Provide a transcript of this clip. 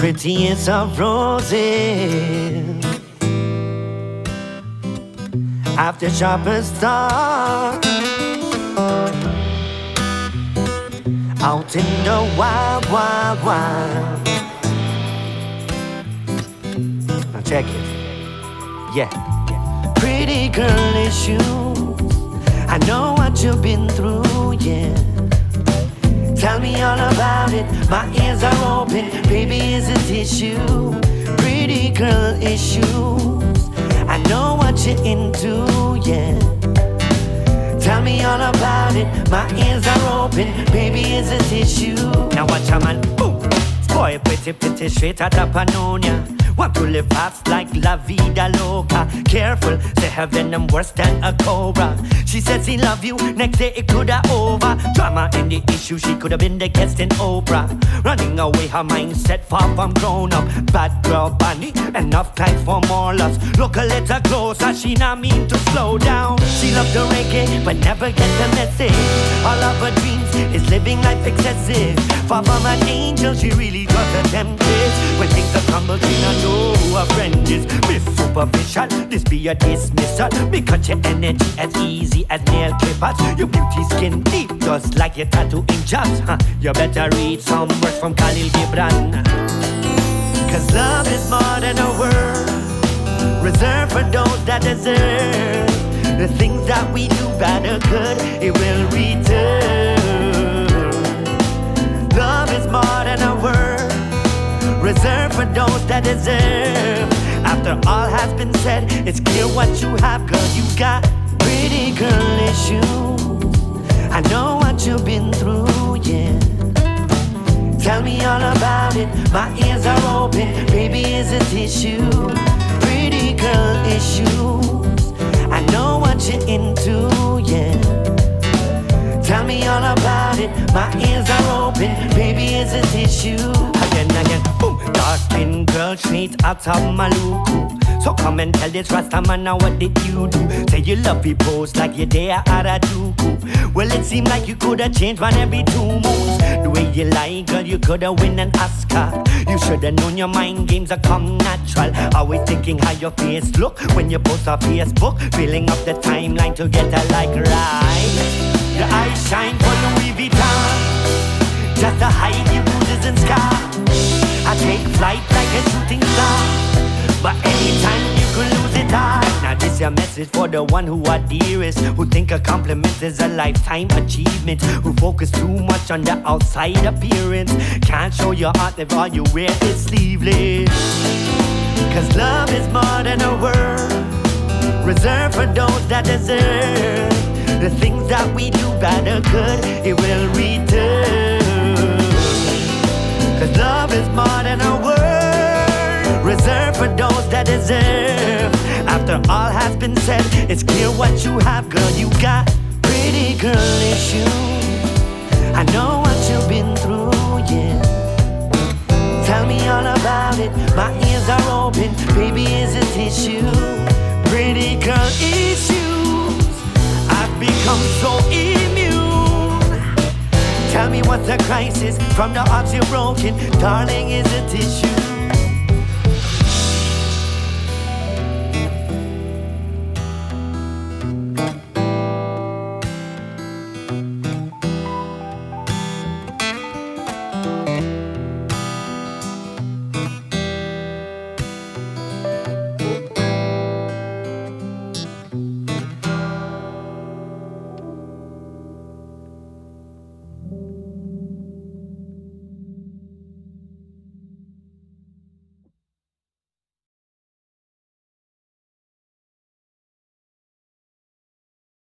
prettiest of roses. After sharpest star, out in the wild, wild, wild. Now check it. Yeah. Pretty girl issues. I know what you've been through, all about it. My ears are open. Baby, is a tissue. Pretty girl issues. I know what you're into, yeah. Tell me all about it. My ears are open. Baby, is a tissue. Now watch a man. Boom. Spoil pretty, pretty straight out of Pannonia. Want to live fast like La Vida Loca. Careful, say her venom worse than a cobra. She says he love you, next day it coulda over. Drama in the issue, she coulda been the guest in Oprah. Running away, her mindset far from grown up. Bad girl bunny, enough time for more lust. Look a little closer, she not mean to slow down. She love the reggae, but never get the message. All of her dreams is living life excessive. Far from an angel, she really was a temptress. When things are crumble, she not know who a friend is. Miss superficial, this be a dismissal. Me Because your energy as easy as nail clippers. Your beauty skin deep, just like your tattoo in jobs. Huh? You better read some words from Khalil Gibran. Cause love is more than a word, reserved for those that deserve. The things that we do bad or good, it will return. Reserved for those that deserve. After all has been said, it's clear what you have, girl. You got pretty girl issues. I know what you've been through, yeah. Tell me all about it. My ears are open. Baby, is a tissue. Pretty girl issues. I know what you're into, yeah. Tell me all about it. My ears are open. Baby, is a tissue. Again, again. Boom. Dark skin girl, straight out of Maluku. So come and tell this Rasta man now what did you do? Say you love me post like you're there at a Juku. Well, it seemed like you coulda changed one every two moves. The way you lie, girl, you coulda win an Oscar. You shoulda known your mind games are come natural. Always thinking how your face look when you post on Facebook. Filling up the timeline to get a like right. Your eyes shine for Louis Vuitton, just to hide your bruises and scars. I take flight like a shooting star. But anytime you could lose it all. Now this is your message for the one who are dearest, who think a compliment is a lifetime achievement, who focus too much on the outside appearance. Can't show your heart if all you wear is sleeveless. Cause love is more than a word, reserved for those that deserve. The things that we do bad or good, it will return. Love is more than a word, reserved for those that deserve. After all has been said, it's clear what you have, girl. You got pretty girl issues. I know what you've been through, yeah. Tell me all about it. My ears are open, baby, Tell me what's the crisis from the heart you're broken, darling, is a tissue.